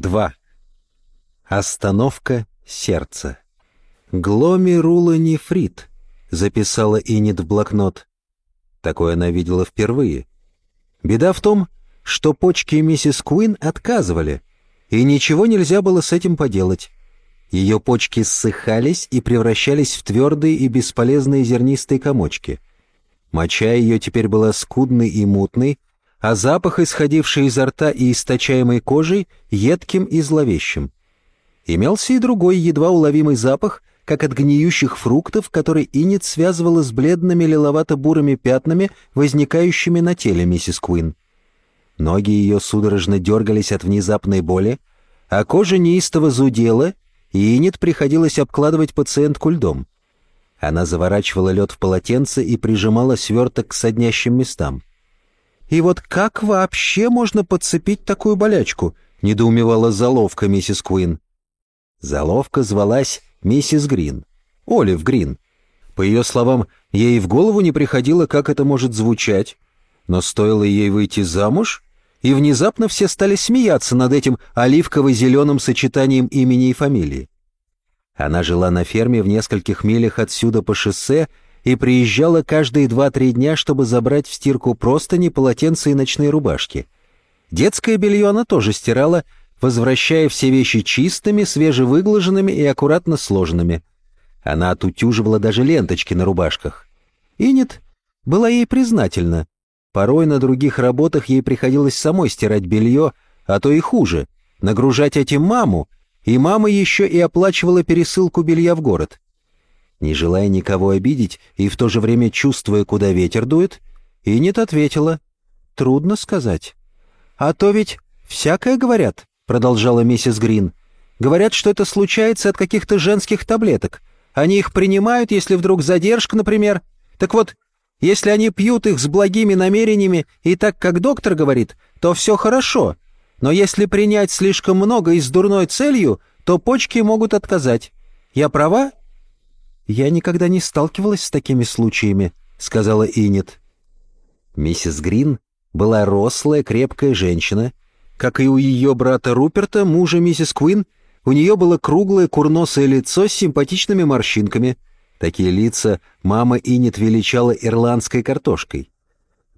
2. Остановка сердца. «Гломерулонефрит», — записала Инит в блокнот. Такое она видела впервые. Беда в том, что почки миссис Куин отказывали, и ничего нельзя было с этим поделать. Ее почки ссыхались и превращались в твердые и бесполезные зернистые комочки. Моча ее теперь была скудной и мутной, а запах, исходивший изо рта и источаемой кожей, едким и зловещим. Имелся и другой едва уловимый запах, как от гниющих фруктов, который Иннет связывала с бледными лиловато-бурыми пятнами, возникающими на теле миссис Куин. Ноги ее судорожно дергались от внезапной боли, а кожа неистово зудела, и Иннет приходилось обкладывать пациентку льдом. Она заворачивала лед в полотенце и прижимала сверток к соднящим местам. «И вот как вообще можно подцепить такую болячку?» — недоумевала заловка миссис Куин. Заловка звалась миссис Грин, Олив Грин. По ее словам, ей в голову не приходило, как это может звучать. Но стоило ей выйти замуж, и внезапно все стали смеяться над этим оливково-зеленым сочетанием имени и фамилии. Она жила на ферме в нескольких милях отсюда по шоссе и приезжала каждые два-три дня, чтобы забрать в стирку простыни, полотенца и ночные рубашки. Детское белье она тоже стирала, возвращая все вещи чистыми, свежевыглаженными и аккуратно сложенными. Она отутюживала даже ленточки на рубашках. Инет была ей признательна. Порой на других работах ей приходилось самой стирать белье, а то и хуже, нагружать этим маму, и мама еще и оплачивала пересылку белья в город. Не желая никого обидеть и в то же время чувствуя, куда ветер дует, Инет ответила, «Трудно сказать». «А то ведь всякое говорят», — продолжала миссис Грин. «Говорят, что это случается от каких-то женских таблеток. Они их принимают, если вдруг задержка, например. Так вот, если они пьют их с благими намерениями и так, как доктор говорит, то все хорошо. Но если принять слишком много и с дурной целью, то почки могут отказать. Я права «Я никогда не сталкивалась с такими случаями», — сказала Инет. Миссис Грин была рослая, крепкая женщина. Как и у ее брата Руперта, мужа миссис Куин, у нее было круглое курносое лицо с симпатичными морщинками. Такие лица мама Инет величала ирландской картошкой.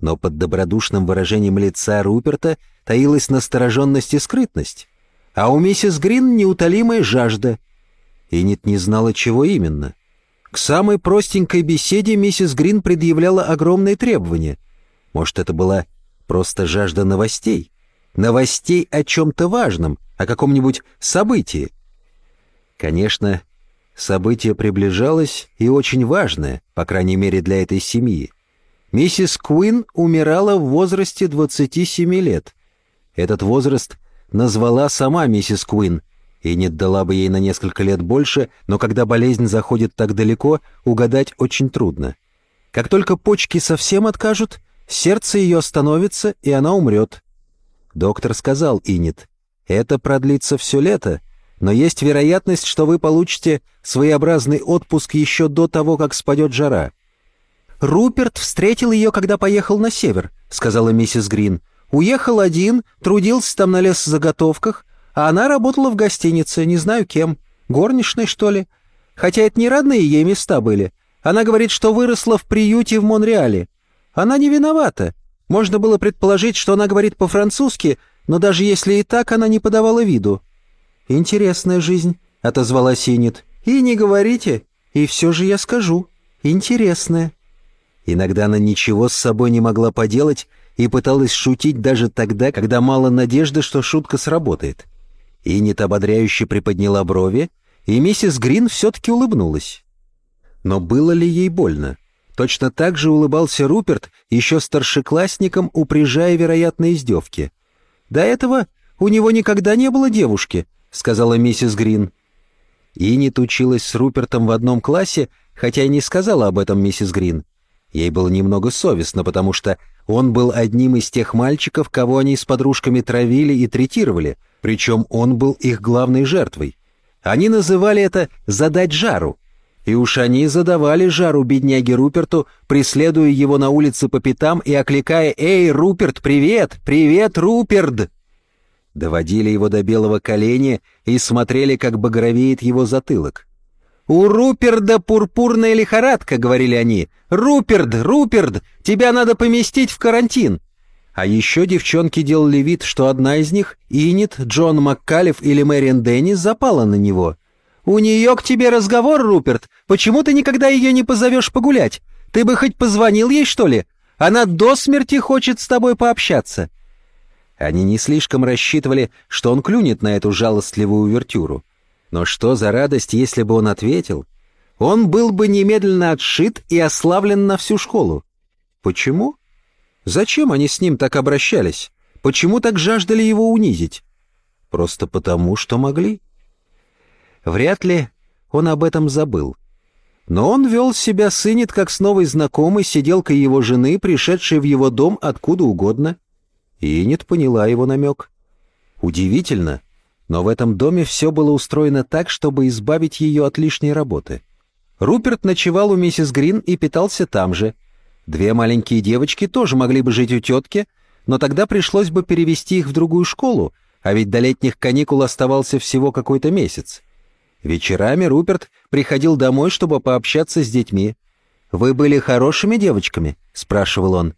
Но под добродушным выражением лица Руперта таилась настороженность и скрытность, а у миссис Грин неутолимая жажда. Инет не знала, чего именно — к самой простенькой беседе миссис Грин предъявляла огромные требования. Может, это была просто жажда новостей? Новостей о чем-то важном, о каком-нибудь событии. Конечно, событие приближалось и очень важное, по крайней мере для этой семьи. Миссис Куин умирала в возрасте 27 лет. Этот возраст назвала сама миссис Куин — и не дала бы ей на несколько лет больше, но когда болезнь заходит так далеко, угадать очень трудно. Как только почки совсем откажут, сердце ее остановится, и она умрет. Доктор сказал Инит, это продлится все лето, но есть вероятность, что вы получите своеобразный отпуск еще до того, как спадет жара. «Руперт встретил ее, когда поехал на север», — сказала миссис Грин. «Уехал один, трудился там на лесозаготовках, а она работала в гостинице, не знаю кем. Горничной, что ли? Хотя это не родные ей места были. Она говорит, что выросла в приюте в Монреале. Она не виновата. Можно было предположить, что она говорит по-французски, но даже если и так, она не подавала виду. «Интересная жизнь», — отозвалась Синит. «И не говорите. И все же я скажу. Интересная». Иногда она ничего с собой не могла поделать и пыталась шутить даже тогда, когда мало надежды, что шутка сработает. Иннет ободряюще приподняла брови, и миссис Грин все-таки улыбнулась. Но было ли ей больно? Точно так же улыбался Руперт, еще старшеклассником, упряжая вероятные издевки. «До этого у него никогда не было девушки», — сказала миссис Грин. Иннет училась с Рупертом в одном классе, хотя и не сказала об этом миссис Грин. Ей было немного совестно, потому что он был одним из тех мальчиков, кого они с подружками травили и третировали, причем он был их главной жертвой. Они называли это «задать жару». И уж они задавали жару бедняге Руперту, преследуя его на улице по пятам и окликая «Эй, Руперт, привет! Привет, Руперт!» доводили его до белого коленя и смотрели, как багровеет его затылок. «У Руперда пурпурная лихорадка», — говорили они. «Руперд, Руперд, тебя надо поместить в карантин». А еще девчонки делали вид, что одна из них, Инит, Джон Маккалев или Мэриан Деннис, запала на него. «У нее к тебе разговор, Руперт. Почему ты никогда ее не позовешь погулять? Ты бы хоть позвонил ей, что ли? Она до смерти хочет с тобой пообщаться». Они не слишком рассчитывали, что он клюнет на эту жалостливую увертюру. Но что за радость, если бы он ответил? Он был бы немедленно отшит и ославлен на всю школу. Почему? Зачем они с ним так обращались? Почему так жаждали его унизить? Просто потому, что могли. Вряд ли он об этом забыл. Но он вел себя сынет, как с новой знакомой, сиделкой его жены, пришедшей в его дом откуда угодно. И Инет поняла его намек. Удивительно, но в этом доме все было устроено так, чтобы избавить ее от лишней работы. Руперт ночевал у миссис Грин и питался там же. Две маленькие девочки тоже могли бы жить у тетки, но тогда пришлось бы перевести их в другую школу, а ведь до летних каникул оставался всего какой-то месяц. Вечерами Руперт приходил домой, чтобы пообщаться с детьми. «Вы были хорошими девочками?» — спрашивал он.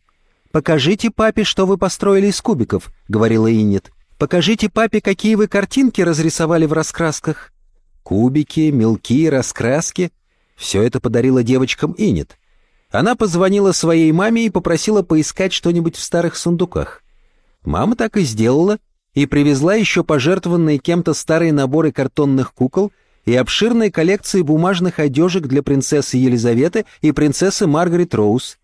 «Покажите папе, что вы построили из кубиков», — говорила Иннет. Покажите папе, какие вы картинки разрисовали в раскрасках». Кубики, мелки, раскраски — все это подарила девочкам Инет. Она позвонила своей маме и попросила поискать что-нибудь в старых сундуках. Мама так и сделала и привезла еще пожертвованные кем-то старые наборы картонных кукол и обширные коллекции бумажных одежек для принцессы Елизаветы и принцессы Маргарет Роуз.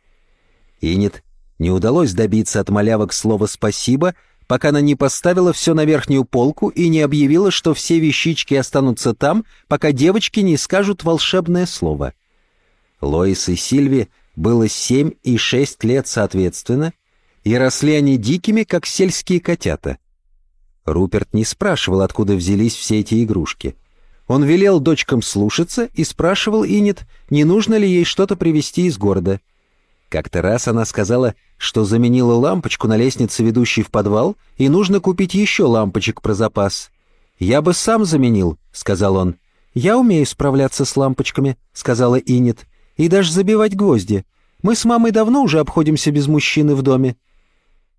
Инет не удалось добиться от малявок слова «спасибо», пока она не поставила все на верхнюю полку и не объявила, что все вещички останутся там, пока девочки не скажут волшебное слово. Лоис и Сильви было семь и шесть лет соответственно, и росли они дикими, как сельские котята. Руперт не спрашивал, откуда взялись все эти игрушки. Он велел дочкам слушаться и спрашивал Инет, не нужно ли ей что-то привезти из города — как-то раз она сказала, что заменила лампочку на лестнице, ведущей в подвал, и нужно купить еще лампочек про запас. «Я бы сам заменил», — сказал он. «Я умею справляться с лампочками», — сказала Инет, — «и даже забивать гвозди. Мы с мамой давно уже обходимся без мужчины в доме».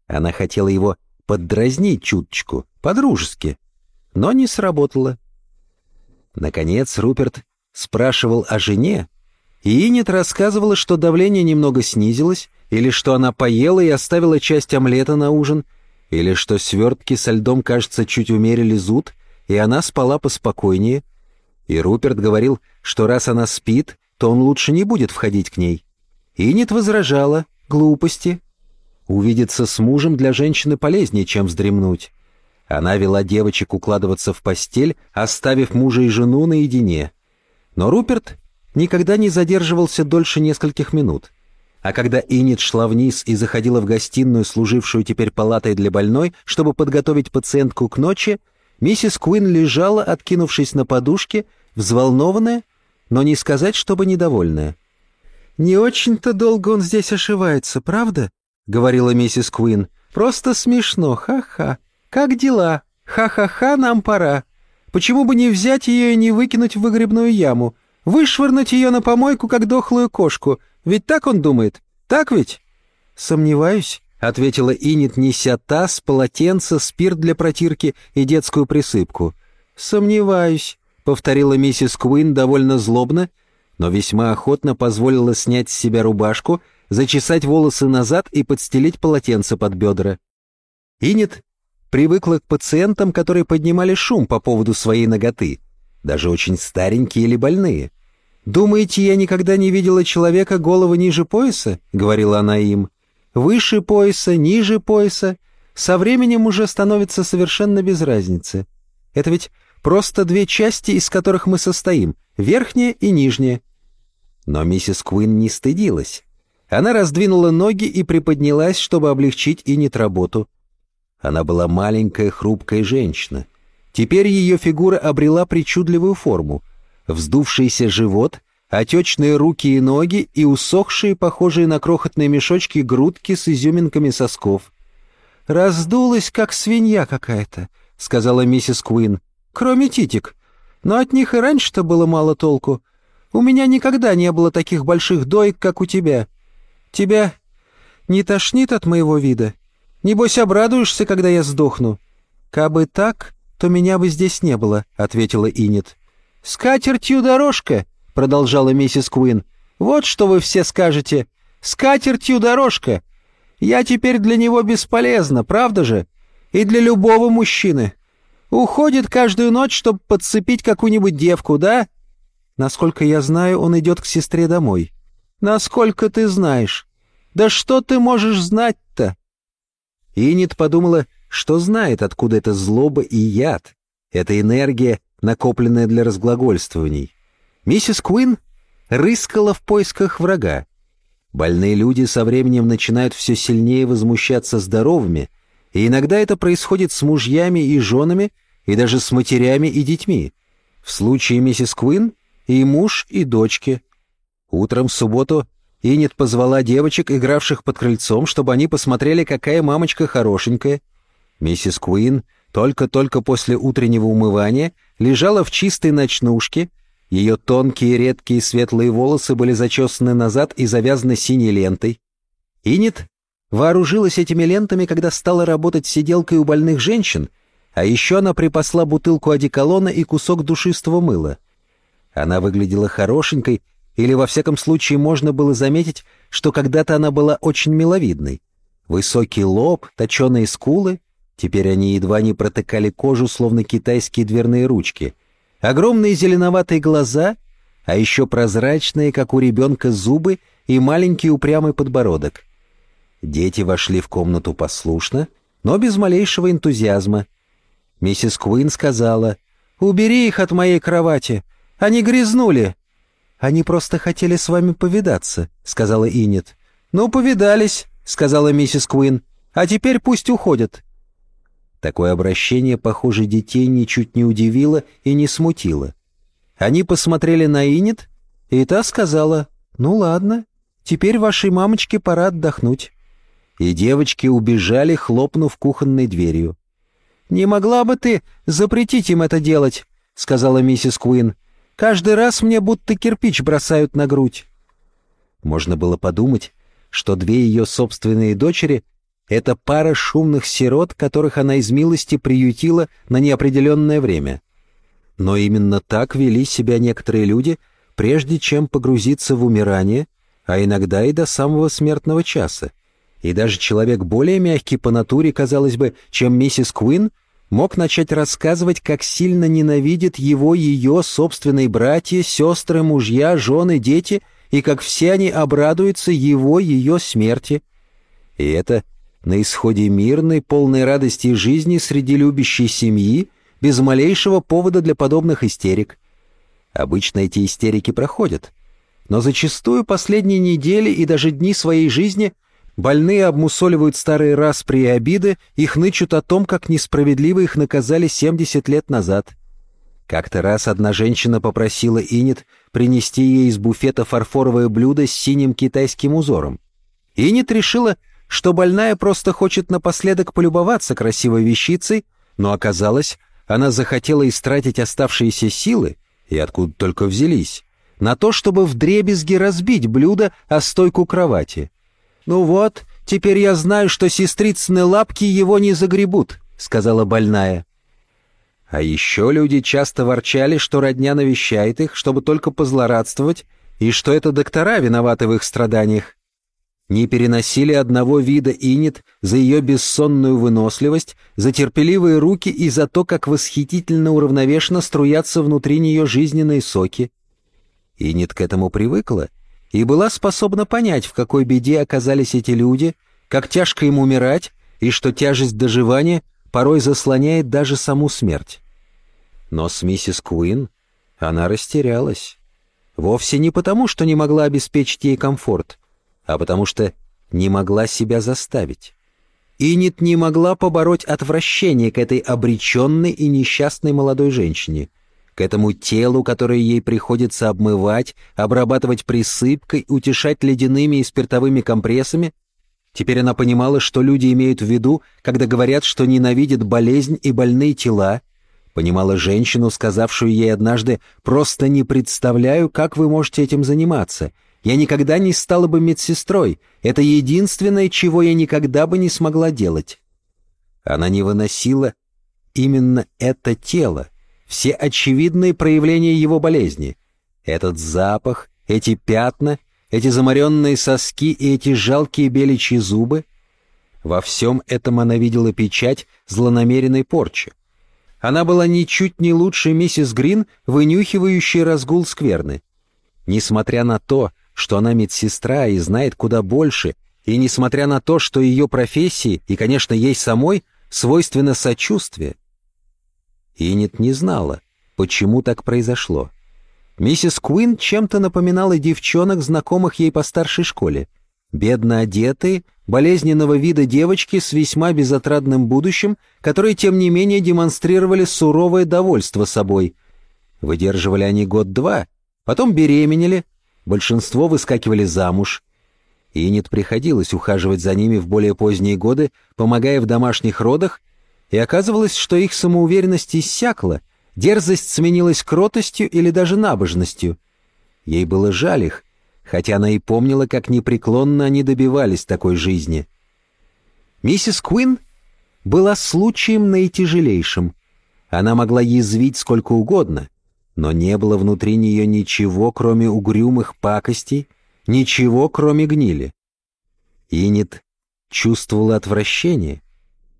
Она хотела его поддразнить чуточку, по-дружески, но не сработало. Наконец Руперт спрашивал о жене, и рассказывала, что давление немного снизилось, или что она поела и оставила часть омлета на ужин, или что свертки со льдом, кажется, чуть умерили зуд, и она спала поспокойнее. И Руперт говорил, что раз она спит, то он лучше не будет входить к ней. Инет возражала, глупости. Увидеться с мужем для женщины полезнее, чем вздремнуть. Она вела девочек укладываться в постель, оставив мужа и жену наедине. Но Руперт никогда не задерживался дольше нескольких минут. А когда Иннет шла вниз и заходила в гостиную, служившую теперь палатой для больной, чтобы подготовить пациентку к ночи, миссис Куин лежала, откинувшись на подушке, взволнованная, но не сказать, чтобы недовольная. «Не очень-то долго он здесь ошивается, правда?» — говорила миссис Куин. «Просто смешно, ха-ха. Как дела? Ха-ха-ха, нам пора. Почему бы не взять ее и не выкинуть в выгребную яму? Вышвырнуть ее на помойку, как дохлую кошку. Ведь так он думает. Так ведь?» «Сомневаюсь», — ответила Инет, неся таз, полотенце, спирт для протирки и детскую присыпку. «Сомневаюсь», — повторила миссис Куин довольно злобно, но весьма охотно позволила снять с себя рубашку, зачесать волосы назад и подстелить полотенце под бедра. Инет привыкла к пациентам, которые поднимали шум по поводу своей ноготы, даже очень старенькие или больные. «Думаете, я никогда не видела человека головы ниже пояса?» — говорила она им. «Выше пояса, ниже пояса. Со временем уже становится совершенно без разницы. Это ведь просто две части, из которых мы состоим, верхняя и нижняя». Но миссис Куин не стыдилась. Она раздвинула ноги и приподнялась, чтобы облегчить Инет работу. Она была маленькая, хрупкая женщина. Теперь ее фигура обрела причудливую форму — вздувшийся живот, отечные руки и ноги и усохшие, похожие на крохотные мешочки, грудки с изюминками сосков. «Раздулась, как свинья какая-то», — сказала миссис Куин. «Кроме титик. Но от них и раньше-то было мало толку. У меня никогда не было таких больших доек, как у тебя. Тебя не тошнит от моего вида? Небось, обрадуешься, когда я сдохну?» «Кабы так, то меня бы здесь не было», — ответила Инет. «С дорожка», — продолжала миссис Куин. «Вот что вы все скажете. С дорожка. Я теперь для него бесполезна, правда же? И для любого мужчины. Уходит каждую ночь, чтобы подцепить какую-нибудь девку, да? Насколько я знаю, он идет к сестре домой. Насколько ты знаешь? Да что ты можешь знать-то?» Инет подумала, что знает, откуда эта злоба и яд, эта энергия, накопленная для разглагольствований. Миссис Куин рыскала в поисках врага. Больные люди со временем начинают все сильнее возмущаться здоровыми, и иногда это происходит с мужьями и женами, и даже с матерями и детьми. В случае миссис Куин и муж, и дочки. Утром в субботу Инет позвала девочек, игравших под крыльцом, чтобы они посмотрели, какая мамочка хорошенькая. Миссис Куин только-только после утреннего умывания лежала в чистой ночнушке, ее тонкие редкие светлые волосы были зачесаны назад и завязаны синей лентой. Инет вооружилась этими лентами, когда стала работать сиделкой у больных женщин, а еще она припасла бутылку одеколона и кусок душистого мыла. Она выглядела хорошенькой, или во всяком случае можно было заметить, что когда-то она была очень миловидной. Высокий лоб, точеные скулы, теперь они едва не протыкали кожу, словно китайские дверные ручки. Огромные зеленоватые глаза, а еще прозрачные, как у ребенка, зубы и маленький упрямый подбородок. Дети вошли в комнату послушно, но без малейшего энтузиазма. Миссис Куин сказала, «Убери их от моей кровати, они грязнули». «Они просто хотели с вами повидаться», — сказала Инет. «Ну, повидались», — сказала миссис Куин. «А теперь пусть уходят». Такое обращение, похоже, детей ничуть не удивило и не смутило. Они посмотрели на Инет, и та сказала, «Ну ладно, теперь вашей мамочке пора отдохнуть». И девочки убежали, хлопнув кухонной дверью. «Не могла бы ты запретить им это делать?» — сказала миссис Куин. Каждый раз мне будто кирпич бросают на грудь». Можно было подумать, что две ее собственные дочери — это пара шумных сирот, которых она из милости приютила на неопределенное время. Но именно так вели себя некоторые люди, прежде чем погрузиться в умирание, а иногда и до самого смертного часа. И даже человек более мягкий по натуре, казалось бы, чем миссис Куин — мог начать рассказывать, как сильно ненавидят его ее собственные братья, сестры, мужья, жены, дети, и как все они обрадуются его ее смерти. И это на исходе мирной, полной радости жизни среди любящей семьи, без малейшего повода для подобных истерик. Обычно эти истерики проходят, но зачастую последние недели и даже дни своей жизни – Больные обмусоливают старые распри и обиды и хнычут о том, как несправедливо их наказали 70 лет назад. Как-то раз одна женщина попросила Инет принести ей из буфета фарфоровое блюдо с синим китайским узором. Инет решила, что больная просто хочет напоследок полюбоваться красивой вещицей, но оказалось, она захотела истратить оставшиеся силы, и откуда только взялись, на то, чтобы вдребезги разбить блюдо о стойку кровати — «Ну вот, теперь я знаю, что сестрицыны лапки его не загребут», — сказала больная. А еще люди часто ворчали, что родня навещает их, чтобы только позлорадствовать, и что это доктора виноваты в их страданиях. Не переносили одного вида инет за ее бессонную выносливость, за терпеливые руки и за то, как восхитительно уравновешенно струятся внутри нее жизненные соки. Инет к этому привыкла и была способна понять, в какой беде оказались эти люди, как тяжко им умирать, и что тяжесть доживания порой заслоняет даже саму смерть. Но с миссис Куин она растерялась. Вовсе не потому, что не могла обеспечить ей комфорт, а потому что не могла себя заставить. Инит не могла побороть отвращение к этой обреченной и несчастной молодой женщине — к этому телу, которое ей приходится обмывать, обрабатывать присыпкой, утешать ледяными и спиртовыми компрессами, Теперь она понимала, что люди имеют в виду, когда говорят, что ненавидят болезнь и больные тела. Понимала женщину, сказавшую ей однажды «Просто не представляю, как вы можете этим заниматься. Я никогда не стала бы медсестрой. Это единственное, чего я никогда бы не смогла делать». Она не выносила именно это тело, все очевидные проявления его болезни. Этот запах, эти пятна, эти заморенные соски и эти жалкие беличьи зубы. Во всем этом она видела печать злонамеренной порчи. Она была ничуть не лучше миссис Грин, вынюхивающей разгул скверны. Несмотря на то, что она медсестра и знает куда больше, и несмотря на то, что ее профессии, и, конечно, ей самой, свойственно сочувствие, Инет не знала, почему так произошло. Миссис Куин чем-то напоминала девчонок, знакомых ей по старшей школе. Бедно одетые, болезненного вида девочки с весьма безотрадным будущим, которые, тем не менее, демонстрировали суровое довольство собой. Выдерживали они год-два, потом беременели, большинство выскакивали замуж. Инет приходилось ухаживать за ними в более поздние годы, помогая в домашних родах, и оказывалось, что их самоуверенность иссякла — Дерзость сменилась кротостью или даже набожностью. Ей было жаль их, хотя она и помнила, как непреклонно они добивались такой жизни. Миссис Куин была случаем наитяжелейшим. Она могла язвить сколько угодно, но не было внутри нее ничего, кроме угрюмых пакостей, ничего, кроме гнили. Инет чувствовала отвращение,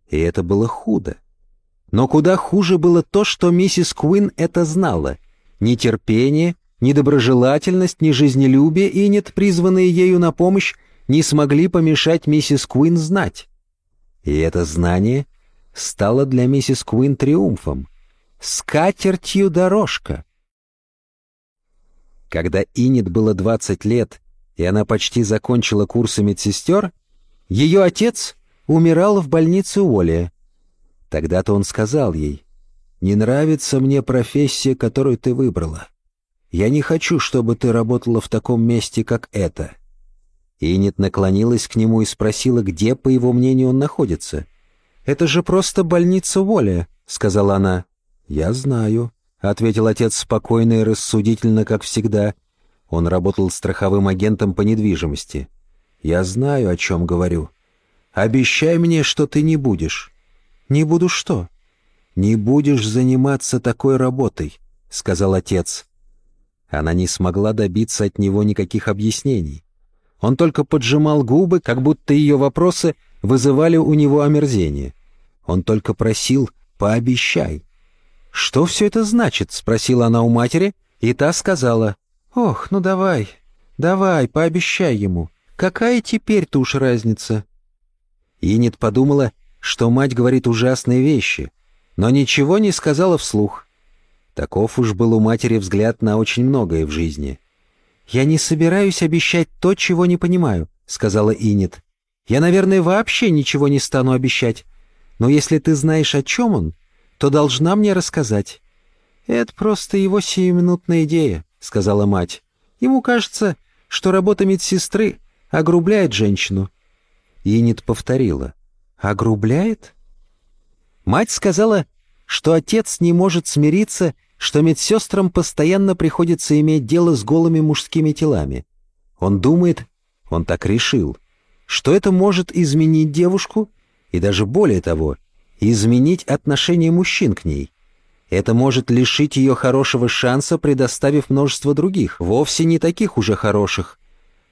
и это было худо. Но куда хуже было то, что миссис Куин это знала. Нетерпение, недоброжелательность, нежизнелюбие и нет, призванные ею на помощь, не смогли помешать миссис Куин знать. И это знание стало для миссис Куин триумфом. Скатертью дорожка. Когда Инет было 20 лет, и она почти закончила курсы медсестер, ее отец умирал в больнице Уоллия. Тогда-то он сказал ей, «Не нравится мне профессия, которую ты выбрала. Я не хочу, чтобы ты работала в таком месте, как это». Инет наклонилась к нему и спросила, где, по его мнению, он находится. «Это же просто больница воля», — сказала она. «Я знаю», — ответил отец спокойно и рассудительно, как всегда. Он работал страховым агентом по недвижимости. «Я знаю, о чем говорю. Обещай мне, что ты не будешь». «Не буду что?» «Не будешь заниматься такой работой», — сказал отец. Она не смогла добиться от него никаких объяснений. Он только поджимал губы, как будто ее вопросы вызывали у него омерзение. Он только просил «пообещай». «Что все это значит?» — спросила она у матери, и та сказала «Ох, ну давай, давай, пообещай ему. Какая теперь-то уж разница?» Инет подумала, что мать говорит ужасные вещи, но ничего не сказала вслух. Таков уж был у матери взгляд на очень многое в жизни. «Я не собираюсь обещать то, чего не понимаю», — сказала Инет. «Я, наверное, вообще ничего не стану обещать. Но если ты знаешь, о чем он, то должна мне рассказать». «Это просто его сиюминутная идея», — сказала мать. «Ему кажется, что работа медсестры огрубляет женщину». Инет повторила. Огрубляет? Мать сказала, что отец не может смириться, что медсестрам постоянно приходится иметь дело с голыми мужскими телами. Он думает, он так решил, что это может изменить девушку и даже более того, изменить отношение мужчин к ней. Это может лишить ее хорошего шанса, предоставив множество других, вовсе не таких уже хороших.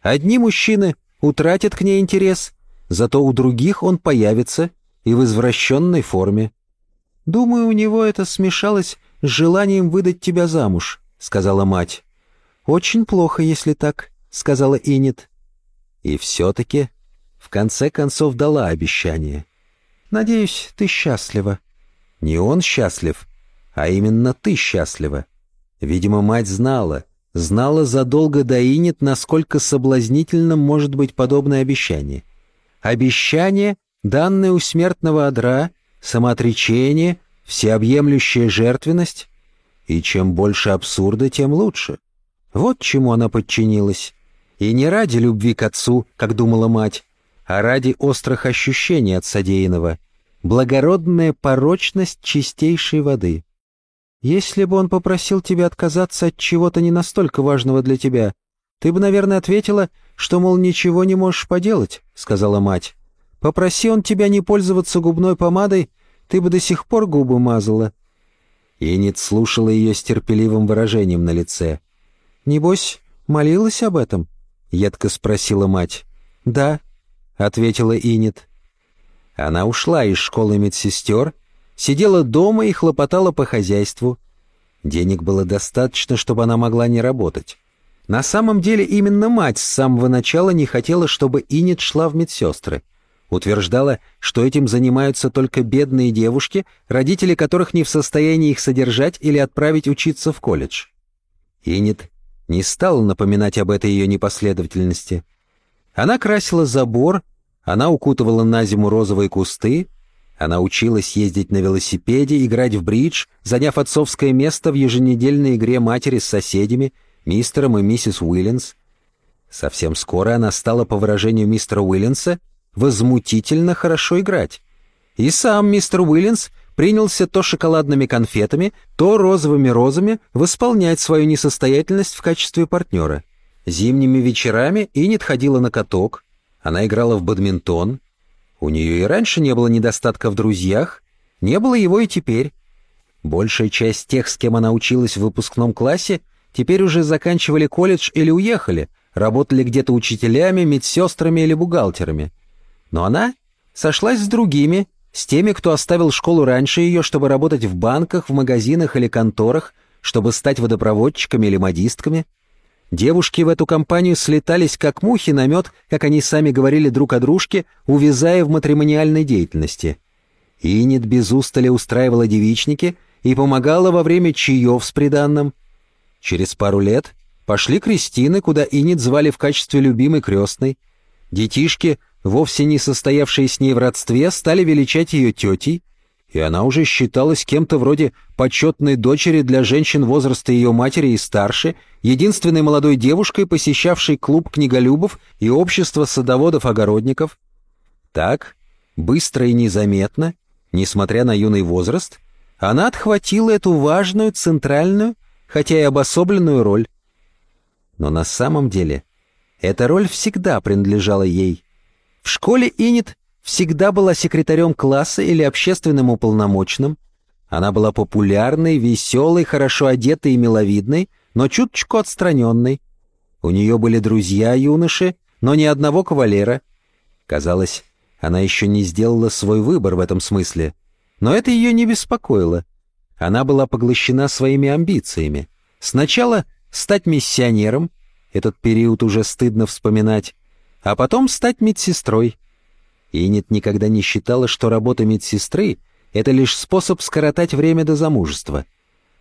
Одни мужчины утратят к ней интерес, Зато у других он появится и в извращенной форме. «Думаю, у него это смешалось с желанием выдать тебя замуж», — сказала мать. «Очень плохо, если так», — сказала Инет. И все-таки в конце концов дала обещание. «Надеюсь, ты счастлива». Не он счастлив, а именно ты счастлива. Видимо, мать знала, знала задолго до Инет, насколько соблазнительным может быть подобное обещание — Обещание, данное у смертного одра, самоотречение, всеобъемлющая жертвенность. И чем больше абсурда, тем лучше. Вот чему она подчинилась. И не ради любви к отцу, как думала мать, а ради острых ощущений от содеянного. Благородная порочность чистейшей воды. Если бы он попросил тебя отказаться от чего-то не настолько важного для тебя, ты бы, наверное, ответила, что, мол, ничего не можешь поделать, — сказала мать. Попроси он тебя не пользоваться губной помадой, ты бы до сих пор губы мазала. Иннет слушала ее с терпеливым выражением на лице. «Небось, молилась об этом?» — едко спросила мать. «Да», — ответила Иннет. Она ушла из школы медсестер, сидела дома и хлопотала по хозяйству. Денег было достаточно, чтобы она могла не работать. На самом деле именно мать с самого начала не хотела, чтобы Иннет шла в медсестры. Утверждала, что этим занимаются только бедные девушки, родители которых не в состоянии их содержать или отправить учиться в колледж. Иннет не стала напоминать об этой ее непоследовательности. Она красила забор, она укутывала на зиму розовые кусты, она училась ездить на велосипеде, играть в бридж, заняв отцовское место в еженедельной игре матери с соседями, мистером и миссис Уиллинс. Совсем скоро она стала, по выражению мистера Уиллинса, возмутительно хорошо играть. И сам мистер Уиллинс принялся то шоколадными конфетами, то розовыми розами восполнять свою несостоятельность в качестве партнера. Зимними вечерами Иннет ходила на каток, она играла в бадминтон. У нее и раньше не было недостатка в друзьях, не было его и теперь. Большая часть тех, с кем она училась в выпускном классе, теперь уже заканчивали колледж или уехали, работали где-то учителями, медсестрами или бухгалтерами. Но она сошлась с другими, с теми, кто оставил школу раньше ее, чтобы работать в банках, в магазинах или конторах, чтобы стать водопроводчиками или модистками. Девушки в эту компанию слетались как мухи на мед, как они сами говорили друг о дружке, увязая в матримониальной деятельности. Инет без устали устраивала девичники и помогала во время чаев с приданным. Через пару лет пошли крестины, куда Инет звали в качестве любимой крестной. Детишки — вовсе не состоявшие с ней в родстве, стали величать ее тетей, и она уже считалась кем-то вроде почетной дочери для женщин возраста ее матери и старше, единственной молодой девушкой, посещавшей клуб книголюбов и общество садоводов-огородников. Так, быстро и незаметно, несмотря на юный возраст, она отхватила эту важную, центральную, хотя и обособленную роль. Но на самом деле эта роль всегда принадлежала ей. В школе Инит всегда была секретарем класса или общественным уполномоченным. Она была популярной, веселой, хорошо одетой и миловидной, но чуточку отстраненной. У нее были друзья-юноши, но ни одного кавалера. Казалось, она еще не сделала свой выбор в этом смысле. Но это ее не беспокоило. Она была поглощена своими амбициями. Сначала стать миссионером, этот период уже стыдно вспоминать, а потом стать медсестрой. Инет никогда не считала, что работа медсестры — это лишь способ скоротать время до замужества.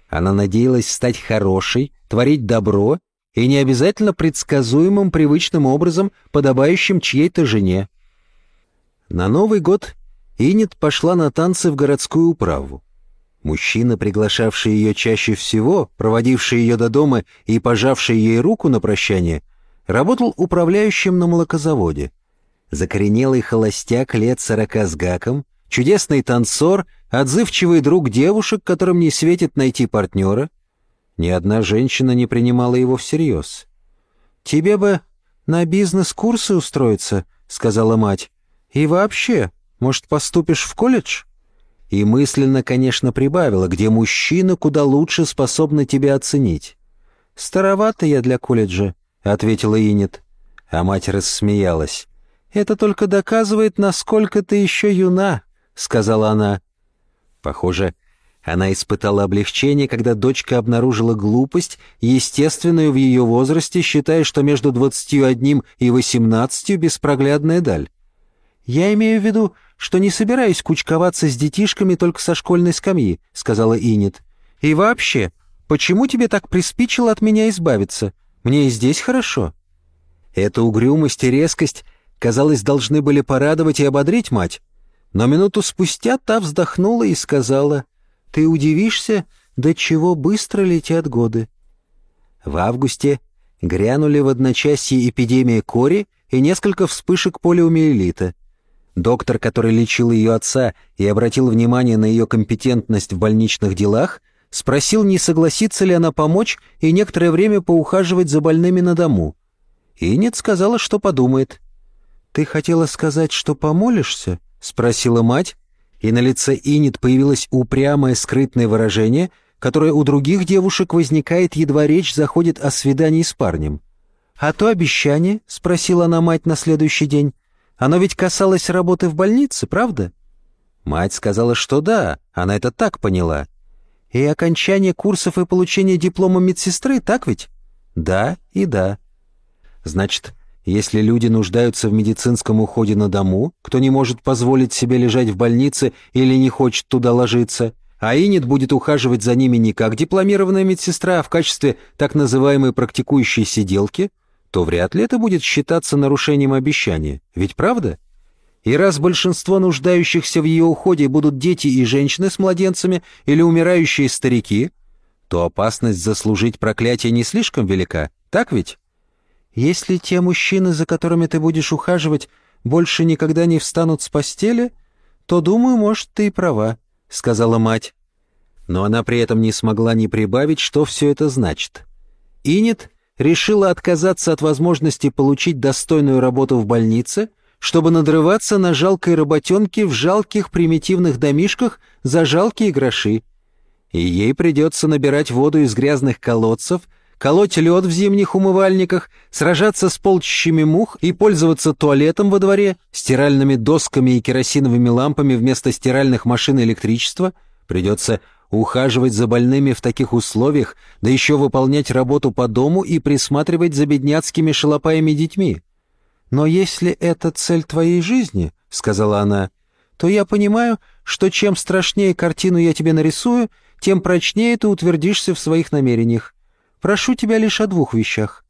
Она надеялась стать хорошей, творить добро и не обязательно предсказуемым привычным образом, подобающим чьей-то жене. На Новый год Инет пошла на танцы в городскую управу. Мужчина, приглашавший ее чаще всего, проводивший ее до дома и пожавший ей руку на прощание, работал управляющим на молокозаводе. Закоренелый холостяк лет сорока с гаком, чудесный танцор, отзывчивый друг девушек, которым не светит найти партнера. Ни одна женщина не принимала его всерьез. «Тебе бы на бизнес-курсы устроиться», — сказала мать. «И вообще, может, поступишь в колледж?» И мысленно, конечно, прибавила, где мужчина куда лучше способны тебя оценить. «Старовато я для колледжа», — ответила Инет. А мать рассмеялась. «Это только доказывает, насколько ты еще юна», — сказала она. Похоже, она испытала облегчение, когда дочка обнаружила глупость, естественную в ее возрасте, считая, что между двадцатью одним и восемнадцатью беспроглядная даль. «Я имею в виду, что не собираюсь кучковаться с детишками только со школьной скамьи», — сказала Инет. «И вообще, почему тебе так приспичило от меня избавиться? Мне и здесь хорошо». Эта угрюмость и резкость, казалось, должны были порадовать и ободрить мать. Но минуту спустя та вздохнула и сказала, «Ты удивишься, до чего быстро летят годы». В августе грянули в одночасье эпидемия кори и несколько вспышек полиомиелита. Доктор, который лечил ее отца и обратил внимание на ее компетентность в больничных делах, спросил, не согласится ли она помочь и некоторое время поухаживать за больными на дому. Инет сказала, что подумает. «Ты хотела сказать, что помолишься?» — спросила мать, и на лице Инет появилось упрямое скрытное выражение, которое у других девушек возникает, едва речь заходит о свидании с парнем. «А то обещание?» — спросила она мать на следующий день. «Оно ведь касалось работы в больнице, правда?» Мать сказала, что да, она это так поняла. «И окончание курсов и получение диплома медсестры, так ведь?» «Да и да». «Значит, если люди нуждаются в медицинском уходе на дому, кто не может позволить себе лежать в больнице или не хочет туда ложиться, а Инет будет ухаживать за ними не как дипломированная медсестра, а в качестве так называемой практикующей сиделки, то вряд ли это будет считаться нарушением обещания. Ведь правда? И раз большинство нуждающихся в ее уходе будут дети и женщины с младенцами или умирающие старики, то опасность заслужить проклятие не слишком велика, так ведь? Если те мужчины, за которыми ты будешь ухаживать, больше никогда не встанут с постели, то, думаю, может, ты и права», — сказала мать. Но она при этом не смогла не прибавить, что все это значит. Инет решила отказаться от возможности получить достойную работу в больнице, чтобы надрываться на жалкой работенке в жалких примитивных домишках за жалкие гроши. И ей придется набирать воду из грязных колодцев — колоть лед в зимних умывальниках, сражаться с полчищами мух и пользоваться туалетом во дворе, стиральными досками и керосиновыми лампами вместо стиральных машин электричества, придется ухаживать за больными в таких условиях, да еще выполнять работу по дому и присматривать за бедняцкими шалопаями детьми. «Но если это цель твоей жизни, — сказала она, — то я понимаю, что чем страшнее картину я тебе нарисую, тем прочнее ты утвердишься в своих намерениях. Прошу тебя лишь о двух вещах.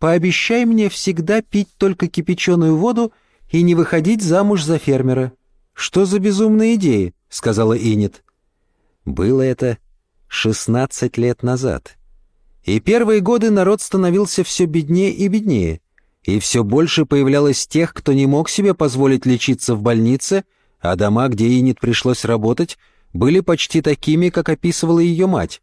Пообещай мне всегда пить только кипяченую воду и не выходить замуж за фермера». «Что за безумные идеи?» — сказала Инет. Было это шестнадцать лет назад. И первые годы народ становился все беднее и беднее, и все больше появлялось тех, кто не мог себе позволить лечиться в больнице, а дома, где Инет пришлось работать, были почти такими, как описывала ее мать.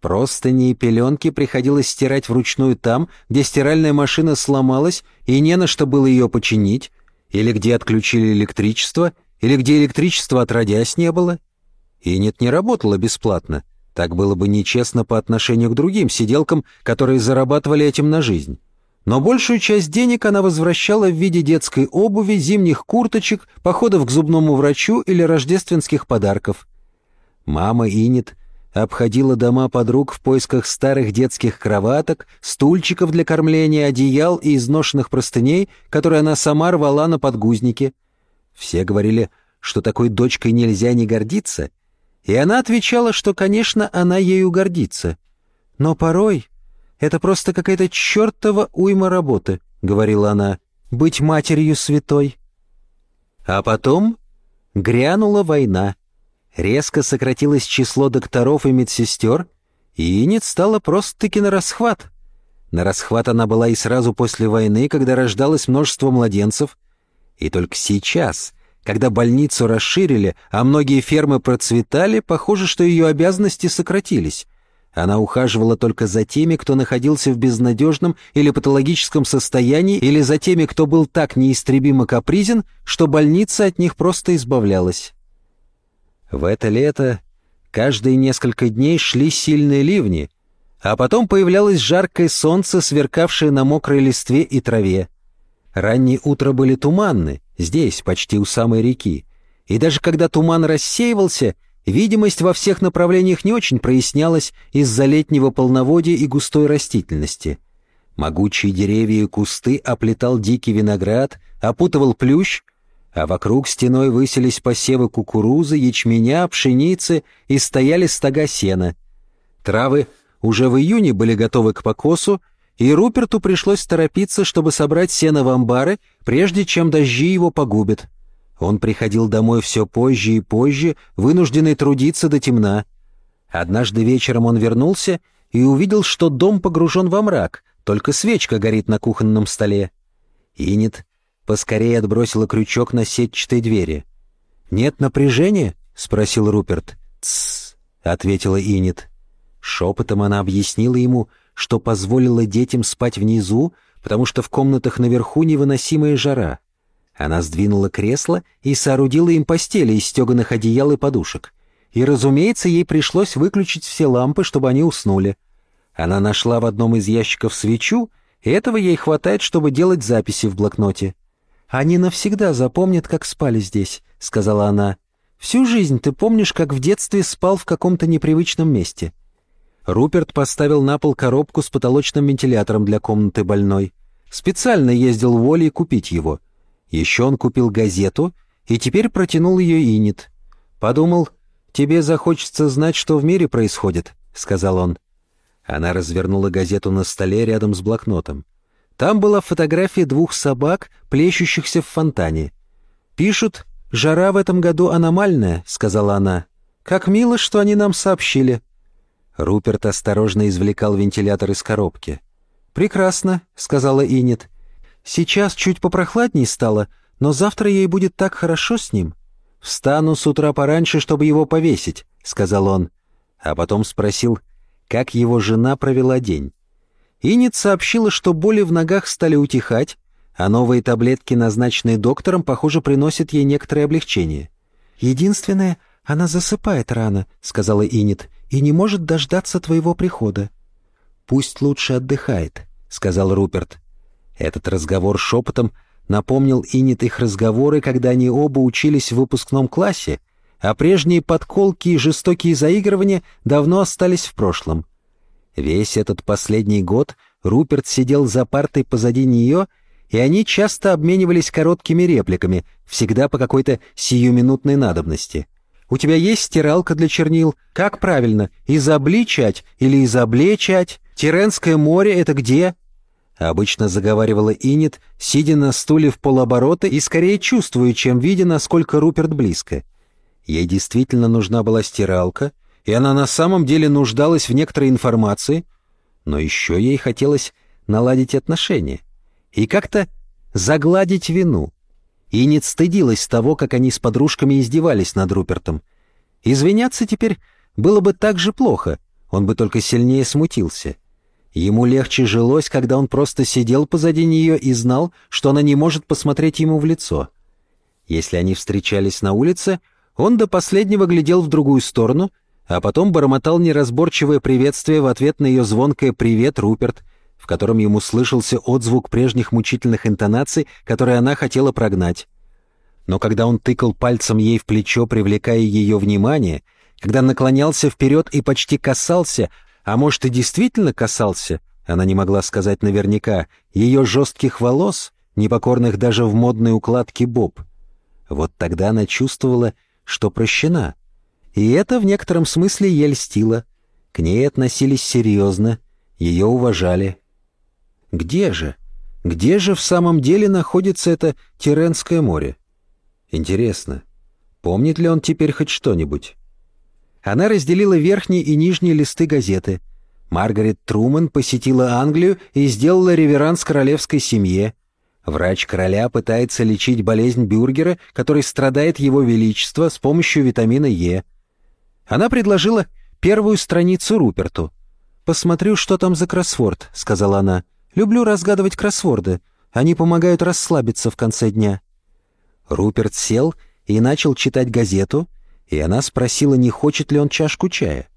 Простыни и пеленки приходилось стирать вручную там, где стиральная машина сломалась и не на что было ее починить, или где отключили электричество, или где электричества отродясь не было. И нет, не работала бесплатно. Так было бы нечестно по отношению к другим сиделкам, которые зарабатывали этим на жизнь. Но большую часть денег она возвращала в виде детской обуви, зимних курточек, походов к зубному врачу или рождественских подарков. Мама Инет обходила дома подруг в поисках старых детских кроваток, стульчиков для кормления, одеял и изношенных простыней, которые она сама рвала на подгузники. Все говорили, что такой дочкой нельзя не гордиться, и она отвечала, что, конечно, она ею гордится. «Но порой это просто какая-то чертова уйма работы», — говорила она, — «быть матерью святой». А потом грянула война. Резко сократилось число докторов и медсестер, и Инет стала просто-таки на расхват. На расхват она была и сразу после войны, когда рождалось множество младенцев. И только сейчас, когда больницу расширили, а многие фермы процветали, похоже, что ее обязанности сократились. Она ухаживала только за теми, кто находился в безнадежном или патологическом состоянии, или за теми, кто был так неистребимо капризен, что больница от них просто избавлялась. В это лето каждые несколько дней шли сильные ливни, а потом появлялось жаркое солнце, сверкавшее на мокрой листве и траве. Ранние утра были туманны, здесь, почти у самой реки, и даже когда туман рассеивался, видимость во всех направлениях не очень прояснялась из-за летнего полноводия и густой растительности. Могучие деревья и кусты оплетал дикий виноград, опутывал плющ, а вокруг стеной высились посевы кукурузы, ячменя, пшеницы и стояли стога сена. Травы уже в июне были готовы к покосу, и Руперту пришлось торопиться, чтобы собрать сено в амбары, прежде чем дожди его погубят. Он приходил домой все позже и позже, вынужденный трудиться до темна. Однажды вечером он вернулся и увидел, что дом погружен во мрак, только свечка горит на кухонном столе. Инет поскорее отбросила крючок на сетчатой двери. «Нет напряжения?» — спросил Руперт. «Тссс», — ответила Инет. Шепотом она объяснила ему, что позволила детям спать внизу, потому что в комнатах наверху невыносимая жара. Она сдвинула кресло и соорудила им постели из стеганых одеял и подушек. И, разумеется, ей пришлось выключить все лампы, чтобы они уснули. Она нашла в одном из ящиков свечу, и этого ей хватает, чтобы делать записи в блокноте. «Они навсегда запомнят, как спали здесь», — сказала она. «Всю жизнь ты помнишь, как в детстве спал в каком-то непривычном месте». Руперт поставил на пол коробку с потолочным вентилятором для комнаты больной. Специально ездил в Волей купить его. Еще он купил газету и теперь протянул ее Инит. Подумал, «Тебе захочется знать, что в мире происходит», — сказал он. Она развернула газету на столе рядом с блокнотом. Там была фотография двух собак, плещущихся в фонтане. «Пишут, жара в этом году аномальная», — сказала она. «Как мило, что они нам сообщили». Руперт осторожно извлекал вентилятор из коробки. «Прекрасно», — сказала Инет. «Сейчас чуть попрохладней стало, но завтра ей будет так хорошо с ним». «Встану с утра пораньше, чтобы его повесить», — сказал он. А потом спросил, как его жена провела день. Инет сообщила, что боли в ногах стали утихать, а новые таблетки, назначенные доктором, похоже, приносят ей некоторое облегчение. «Единственное, она засыпает рано», — сказала Инет, и не может дождаться твоего прихода». «Пусть лучше отдыхает», — сказал Руперт. Этот разговор шепотом напомнил Иннет их разговоры, когда они оба учились в выпускном классе, а прежние подколки и жестокие заигрывания давно остались в прошлом. Весь этот последний год Руперт сидел за партой позади нее, и они часто обменивались короткими репликами, всегда по какой-то сиюминутной надобности — у тебя есть стиралка для чернил? Как правильно, изобличать или изоблечать? Тиренское море — это где?» Обычно заговаривала Инет, сидя на стуле в полоборота и скорее чувствуя, чем видя, насколько Руперт близко. Ей действительно нужна была стиралка, и она на самом деле нуждалась в некоторой информации, но еще ей хотелось наладить отношения и как-то загладить вину — и не стыдилась того, как они с подружками издевались над Рупертом. Извиняться теперь было бы так же плохо, он бы только сильнее смутился. Ему легче жилось, когда он просто сидел позади нее и знал, что она не может посмотреть ему в лицо. Если они встречались на улице, он до последнего глядел в другую сторону, а потом бормотал неразборчивое приветствие в ответ на ее звонкое «Привет, Руперт», в котором ему слышался отзвук прежних мучительных интонаций, которые она хотела прогнать. Но когда он тыкал пальцем ей в плечо, привлекая ее внимание, когда наклонялся вперед и почти касался, а может и действительно касался, она не могла сказать наверняка, ее жестких волос, непокорных даже в модной укладке боб. Вот тогда она чувствовала, что прощена. И это в некотором смысле ей льстило. К ней относились серьезно, ее уважали. Где же? Где же в самом деле находится это Тиренское море? Интересно, помнит ли он теперь хоть что-нибудь? Она разделила верхние и нижние листы газеты. Маргарет Труман посетила Англию и сделала реверанс королевской семье. Врач короля пытается лечить болезнь Бюргера, который страдает его величество с помощью витамина Е. Она предложила первую страницу Руперту. «Посмотрю, что там за кроссворд», — сказала она. Люблю разгадывать кроссворды. Они помогают расслабиться в конце дня». Руперт сел и начал читать газету, и она спросила, не хочет ли он чашку чая.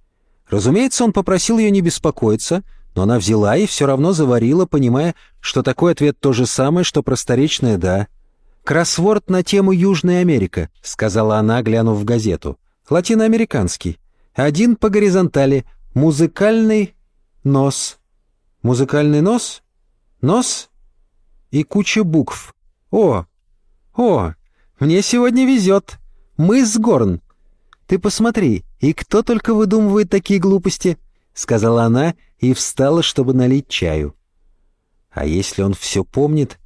Разумеется, он попросил ее не беспокоиться, но она взяла и все равно заварила, понимая, что такой ответ то же самое, что просторечное «да». «Кроссворд на тему Южная Америка», — сказала она, глянув в газету. «Латиноамериканский. Один по горизонтали. Музыкальный нос». Музыкальный нос? Нос? И куча букв. О! О! Мне сегодня везет. Мы с Горн. Ты посмотри, и кто только выдумывает такие глупости, сказала она и встала, чтобы налить чаю. А если он все помнит,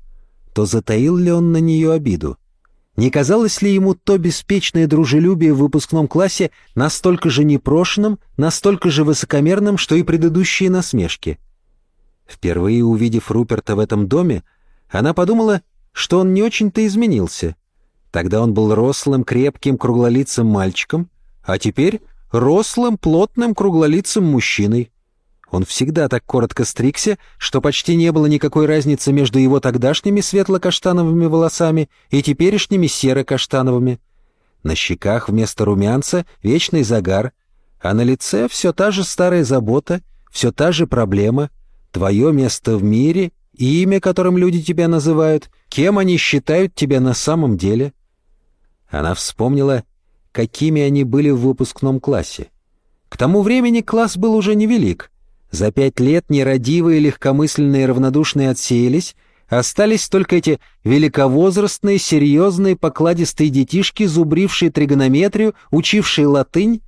то затаил ли он на нее обиду? Не казалось ли ему то беспечное дружелюбие в выпускном классе настолько же непрошенным, настолько же высокомерным, что и предыдущие насмешки? Впервые увидев Руперта в этом доме, она подумала, что он не очень-то изменился. Тогда он был рослым, крепким, круглолицым мальчиком, а теперь рослым, плотным, круглолицым мужчиной. Он всегда так коротко стригся, что почти не было никакой разницы между его тогдашними светло-каштановыми волосами и теперешними серо-каштановыми. На щеках вместо румянца вечный загар, а на лице все та же старая забота, все та же проблема, твое место в мире, имя, которым люди тебя называют, кем они считают тебя на самом деле. Она вспомнила, какими они были в выпускном классе. К тому времени класс был уже невелик — за пять лет нерадивые, легкомысленные и равнодушные отсеялись, остались только эти великовозрастные, серьезные, покладистые детишки, зубрившие тригонометрию, учившие латынь.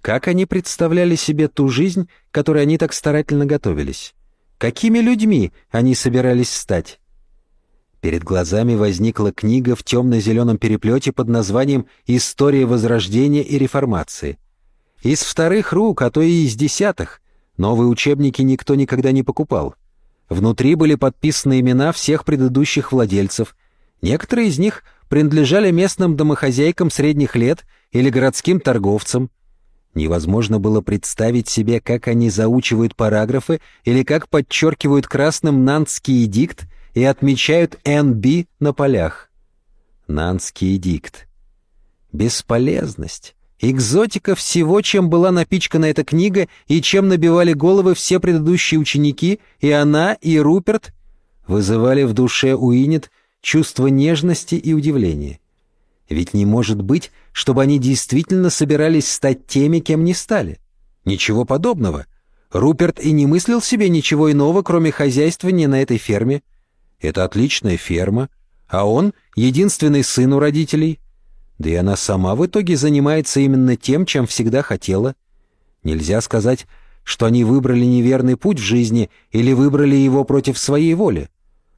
Как они представляли себе ту жизнь, которой они так старательно готовились? Какими людьми они собирались стать? Перед глазами возникла книга в темно-зеленом переплете под названием «История Возрождения и Реформации». Из вторых рук, а то и из десятых, Новые учебники никто никогда не покупал. Внутри были подписаны имена всех предыдущих владельцев. Некоторые из них принадлежали местным домохозяйкам средних лет или городским торговцам. Невозможно было представить себе, как они заучивают параграфы или как подчеркивают красным нантский эдикт и отмечают «НБ» на полях. Нантский эдикт. Бесполезность. Экзотика всего, чем была напичкана эта книга и чем набивали головы все предыдущие ученики, и она, и Руперт, вызывали в душе Уинет чувство нежности и удивления. Ведь не может быть, чтобы они действительно собирались стать теми, кем не стали. Ничего подобного. Руперт и не мыслил себе ничего иного, кроме хозяйствования на этой ферме. Это отличная ферма, а он — единственный сын у родителей — да и она сама в итоге занимается именно тем, чем всегда хотела. Нельзя сказать, что они выбрали неверный путь в жизни или выбрали его против своей воли.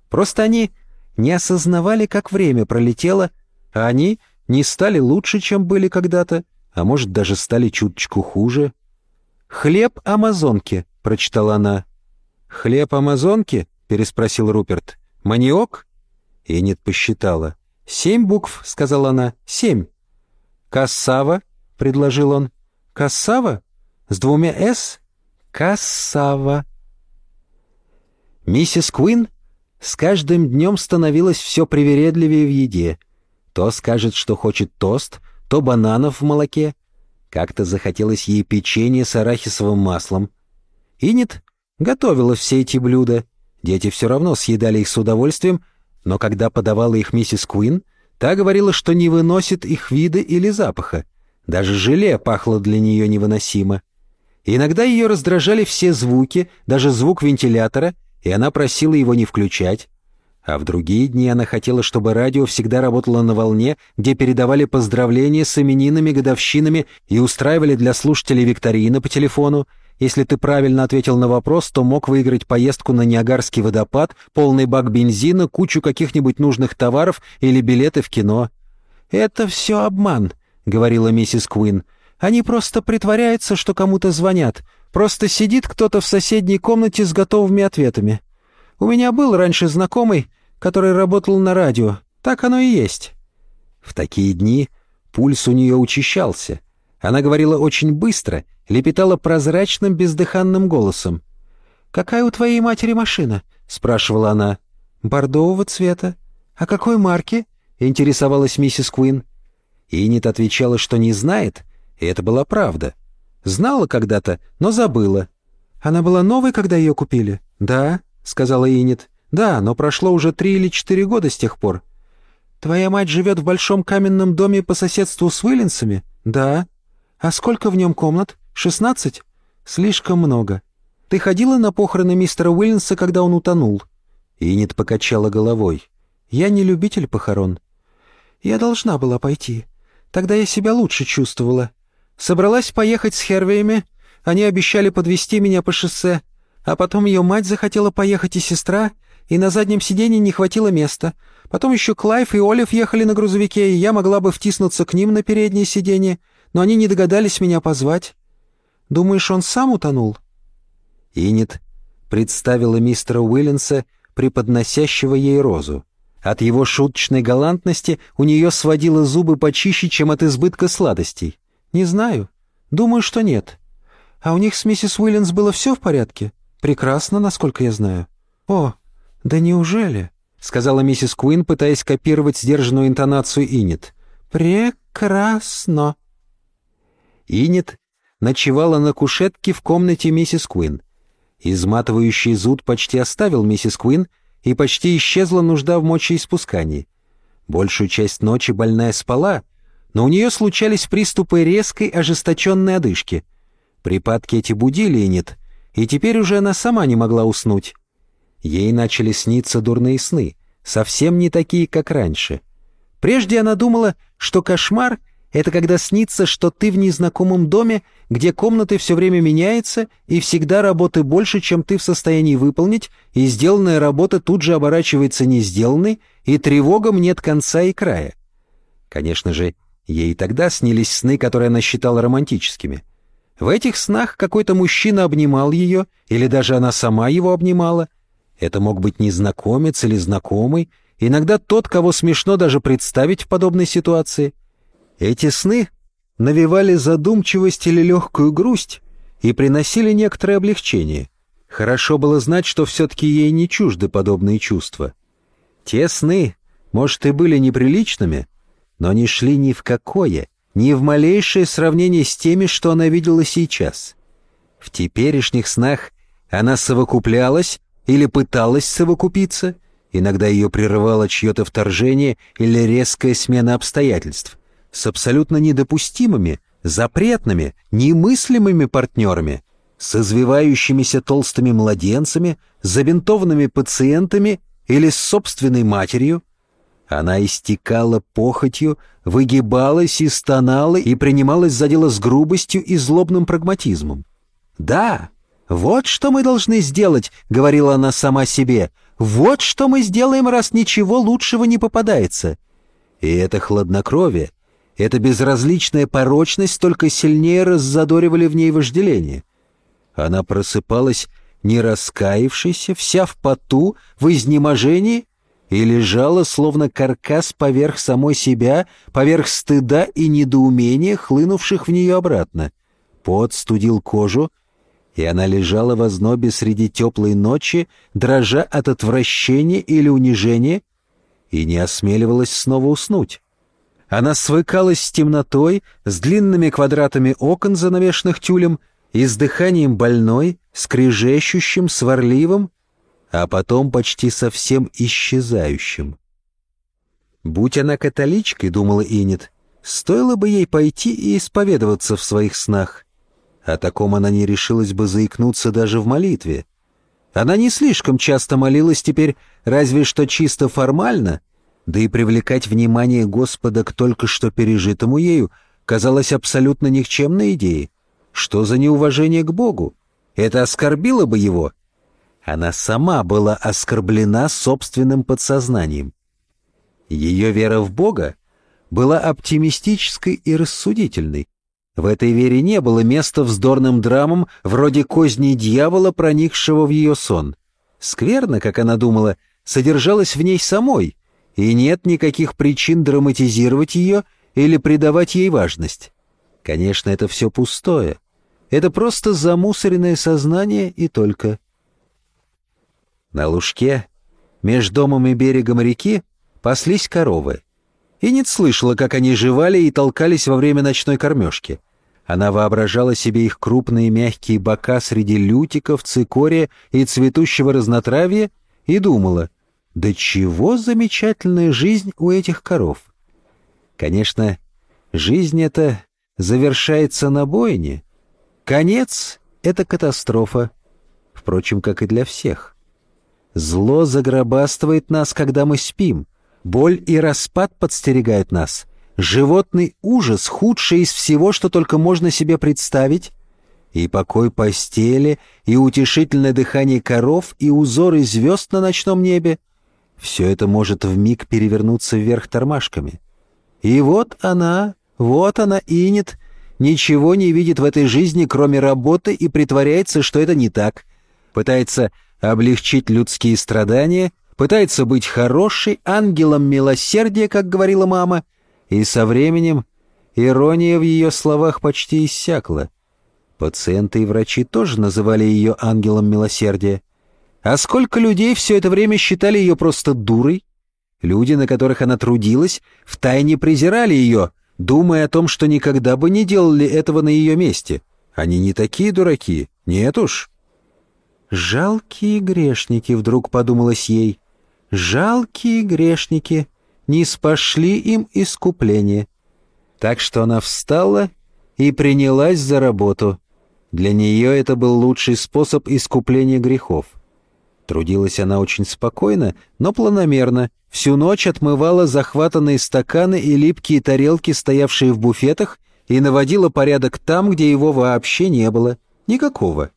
Просто они не осознавали, как время пролетело, а они не стали лучше, чем были когда-то, а может, даже стали чуточку хуже. «Хлеб Амазонки», — прочитала она. «Хлеб Амазонки?» — переспросил Руперт. «Маниок?» Энит посчитала. «Семь букв», — сказала она, — «семь». «Кассава», — предложил он. «Кассава? С двумя «с»?» «Кассава». Миссис Куин с каждым днем становилась все привередливее в еде. То скажет, что хочет тост, то бананов в молоке. Как-то захотелось ей печенье с арахисовым маслом. Инет готовила все эти блюда. Дети все равно съедали их с удовольствием — но когда подавала их миссис Куин, та говорила, что не выносит их вида или запаха. Даже желе пахло для нее невыносимо. иногда ее раздражали все звуки, даже звук вентилятора, и она просила его не включать. А в другие дни она хотела, чтобы радио всегда работало на волне, где передавали поздравления с именинами, годовщинами и устраивали для слушателей викторины по телефону, если ты правильно ответил на вопрос, то мог выиграть поездку на Ниагарский водопад, полный бак бензина, кучу каких-нибудь нужных товаров или билеты в кино. «Это все обман», — говорила миссис Куин. «Они просто притворяются, что кому-то звонят. Просто сидит кто-то в соседней комнате с готовыми ответами. У меня был раньше знакомый, который работал на радио. Так оно и есть». В такие дни пульс у нее учащался. Она говорила очень быстро — лепетала прозрачным бездыханным голосом. «Какая у твоей матери машина?» — спрашивала она. «Бордового цвета. А какой марки?» — интересовалась миссис Куин. Иннет отвечала, что не знает, и это была правда. Знала когда-то, но забыла. «Она была новой, когда ее купили?» «Да», — сказала Иннет. «Да, но прошло уже три или четыре года с тех пор». «Твоя мать живет в большом каменном доме по соседству с Уиллинсами?» «Да». «А сколько в нем комнат?» «Шестнадцать? Слишком много. Ты ходила на похороны мистера Уиллинса, когда он утонул?» Иннет покачала головой. «Я не любитель похорон. Я должна была пойти. Тогда я себя лучше чувствовала. Собралась поехать с Хервеями. Они обещали подвести меня по шоссе. А потом ее мать захотела поехать и сестра, и на заднем сиденье не хватило места. Потом еще Клайв и Олив ехали на грузовике, и я могла бы втиснуться к ним на переднее сиденье, но они не догадались меня позвать. Думаешь, он сам утонул?» Инет представила мистера Уиллинса, преподносящего ей розу. От его шуточной галантности у нее сводило зубы почище, чем от избытка сладостей. «Не знаю. Думаю, что нет. А у них с миссис Уиллинс было все в порядке? Прекрасно, насколько я знаю». «О, да неужели?» — сказала миссис Куин, пытаясь копировать сдержанную интонацию Инет. «Прекрасно». Инет ночевала на кушетке в комнате миссис Куин. Изматывающий зуд почти оставил миссис Куин, и почти исчезла нужда в мочеиспускании. Большую часть ночи больная спала, но у нее случались приступы резкой ожесточенной одышки. Припадки эти будили Инет, и теперь уже она сама не могла уснуть. Ей начали сниться дурные сны, совсем не такие, как раньше. Прежде она думала, что кошмар — это когда снится, что ты в незнакомом доме, где комнаты все время меняются, и всегда работы больше, чем ты в состоянии выполнить, и сделанная работа тут же оборачивается не сделанной, и тревогам нет конца и края. Конечно же, ей тогда снились сны, которые она считала романтическими. В этих снах какой-то мужчина обнимал ее, или даже она сама его обнимала, это мог быть незнакомец или знакомый, иногда тот, кого смешно даже представить в подобной ситуации. Эти сны навевали задумчивость или легкую грусть и приносили некоторое облегчение. Хорошо было знать, что все-таки ей не чужды подобные чувства. Те сны, может, и были неприличными, но не шли ни в какое, ни в малейшее сравнение с теми, что она видела сейчас. В теперешних снах она совокуплялась или пыталась совокупиться, иногда ее прерывало чье-то вторжение или резкая смена обстоятельств, с абсолютно недопустимыми, запретными, немыслимыми партнерами, с извивающимися толстыми младенцами, забинтованными пациентами или с собственной матерью. Она истекала похотью, выгибалась и стонала и принималась за дело с грубостью и злобным прагматизмом. Да, «Вот что мы должны сделать», — говорила она сама себе. «Вот что мы сделаем, раз ничего лучшего не попадается». И это хладнокровие, эта безразличная порочность только сильнее раззадоривали в ней вожделение. Она просыпалась, не раскаявшейся, вся в поту, в изнеможении, и лежала, словно каркас поверх самой себя, поверх стыда и недоумения, хлынувших в нее обратно. Пот студил кожу, и она лежала в ознобе среди теплой ночи, дрожа от отвращения или унижения, и не осмеливалась снова уснуть. Она свыкалась с темнотой, с длинными квадратами окон, занавешенных тюлем, и с дыханием больной, скрежещущим, сварливым, а потом почти совсем исчезающим. «Будь она католичкой», — думала Инет, — «стоило бы ей пойти и исповедоваться в своих снах. О таком она не решилась бы заикнуться даже в молитве. Она не слишком часто молилась теперь, разве что чисто формально, да и привлекать внимание Господа к только что пережитому ею казалось абсолютно никчемной идеей. Что за неуважение к Богу? Это оскорбило бы его? Она сама была оскорблена собственным подсознанием. Ее вера в Бога была оптимистической и рассудительной, в этой вере не было места вздорным драмам, вроде козни дьявола, проникшего в ее сон. Скверно, как она думала, содержалась в ней самой, и нет никаких причин драматизировать ее или придавать ей важность. Конечно, это все пустое. Это просто замусоренное сознание и только. На лужке, между домом и берегом реки, паслись коровы. Инет слышала, как они жевали и толкались во время ночной кормежки. Она воображала себе их крупные мягкие бока среди лютиков, цикория и цветущего разнотравья и думала, да чего замечательная жизнь у этих коров. Конечно, жизнь эта завершается на бойне. Конец — это катастрофа, впрочем, как и для всех. Зло загробастывает нас, когда мы спим, боль и распад подстерегают нас — животный ужас, худший из всего, что только можно себе представить, и покой постели, и утешительное дыхание коров, и узоры звезд на ночном небе — все это может вмиг перевернуться вверх тормашками. И вот она, вот она, Инет, ничего не видит в этой жизни, кроме работы, и притворяется, что это не так. Пытается облегчить людские страдания, пытается быть хорошей, ангелом милосердия, как говорила мама, и со временем ирония в ее словах почти иссякла. Пациенты и врачи тоже называли ее ангелом милосердия. А сколько людей все это время считали ее просто дурой? Люди, на которых она трудилась, втайне презирали ее, думая о том, что никогда бы не делали этого на ее месте. Они не такие дураки, нет уж. «Жалкие грешники», — вдруг подумалось ей. «Жалкие грешники, не спошли им искупление». Так что она встала и принялась за работу. Для нее это был лучший способ искупления грехов. Трудилась она очень спокойно, но планомерно. Всю ночь отмывала захватанные стаканы и липкие тарелки, стоявшие в буфетах, и наводила порядок там, где его вообще не было. Никакого.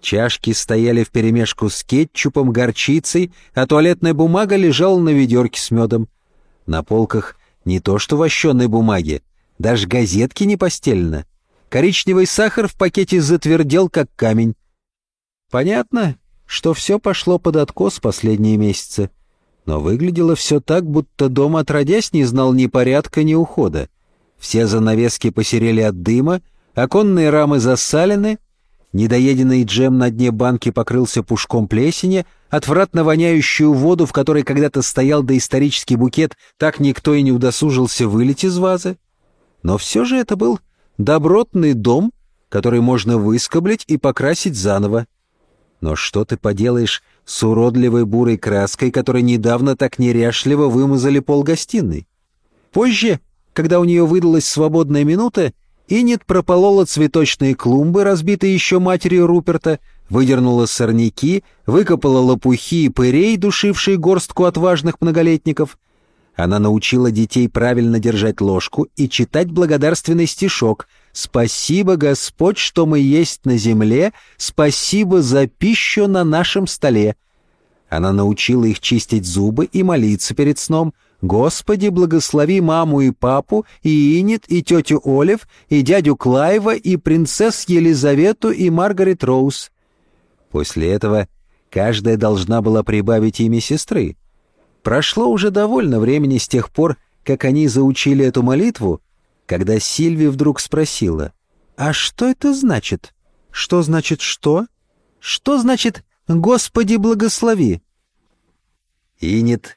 Чашки стояли вперемешку с кетчупом, горчицей, а туалетная бумага лежала на ведерке с медом. На полках не то что вощеной бумаги, даже газетки не постелено. Коричневый сахар в пакете затвердел, как камень. Понятно, что все пошло под откос последние месяцы. Но выглядело все так, будто дом отродясь не знал ни порядка, ни ухода. Все занавески посерели от дыма, оконные рамы засалены — Недоеденный джем на дне банки покрылся пушком плесени, отвратно воняющую воду, в которой когда-то стоял доисторический букет, так никто и не удосужился вылить из вазы. Но все же это был добротный дом, который можно выскоблить и покрасить заново. Но что ты поделаешь с уродливой бурой краской, которой недавно так неряшливо вымазали пол гостиной? Позже, когда у нее выдалась свободная минута, Инет прополола цветочные клумбы, разбитые еще матерью Руперта, выдернула сорняки, выкопала лопухи и пырей, душившие горстку отважных многолетников. Она научила детей правильно держать ложку и читать благодарственный стишок «Спасибо, Господь, что мы есть на земле, спасибо за пищу на нашем столе». Она научила их чистить зубы и молиться перед сном — Господи, благослови маму и папу, и Инет, и тетю Олив, и дядю Клайва, и принцесс Елизавету и Маргарет Роуз. После этого каждая должна была прибавить имя сестры. Прошло уже довольно времени с тех пор, как они заучили эту молитву, когда Сильви вдруг спросила, «А что это значит?» «Что значит что?» «Что значит «Господи, благослови»?» Инет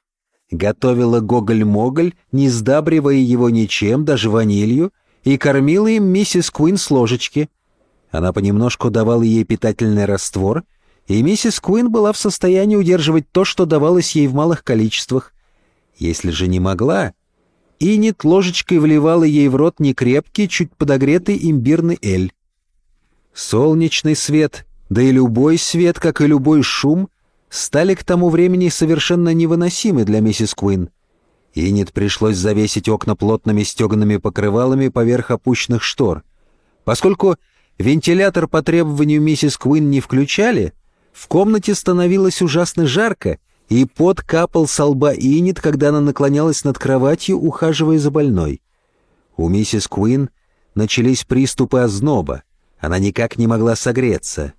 готовила гоголь-моголь, не сдабривая его ничем, даже ванилью, и кормила им миссис Куин с ложечки. Она понемножку давала ей питательный раствор, и миссис Куин была в состоянии удерживать то, что давалось ей в малых количествах. Если же не могла, Инет ложечкой вливала ей в рот некрепкий, чуть подогретый имбирный эль. Солнечный свет, да и любой свет, как и любой шум, стали к тому времени совершенно невыносимы для миссис Куин. Инет пришлось завесить окна плотными стеганными покрывалами поверх опущенных штор. Поскольку вентилятор по требованию миссис Куин не включали, в комнате становилось ужасно жарко, и пот капал со лба Инет, когда она наклонялась над кроватью, ухаживая за больной. У миссис Куин начались приступы озноба. Она никак не могла согреться.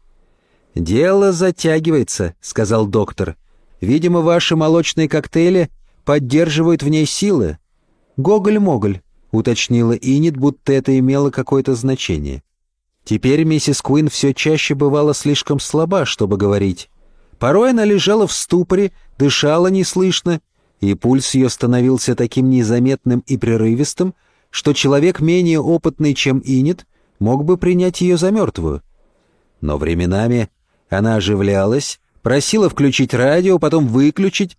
«Дело затягивается», — сказал доктор. «Видимо, ваши молочные коктейли поддерживают в ней силы». «Гоголь-моголь», — уточнила Инит, будто это имело какое-то значение. Теперь миссис Куин все чаще бывала слишком слаба, чтобы говорить. Порой она лежала в ступоре, дышала неслышно, и пульс ее становился таким незаметным и прерывистым, что человек менее опытный, чем Инит, мог бы принять ее за мертвую. Но временами она оживлялась, просила включить радио, потом выключить.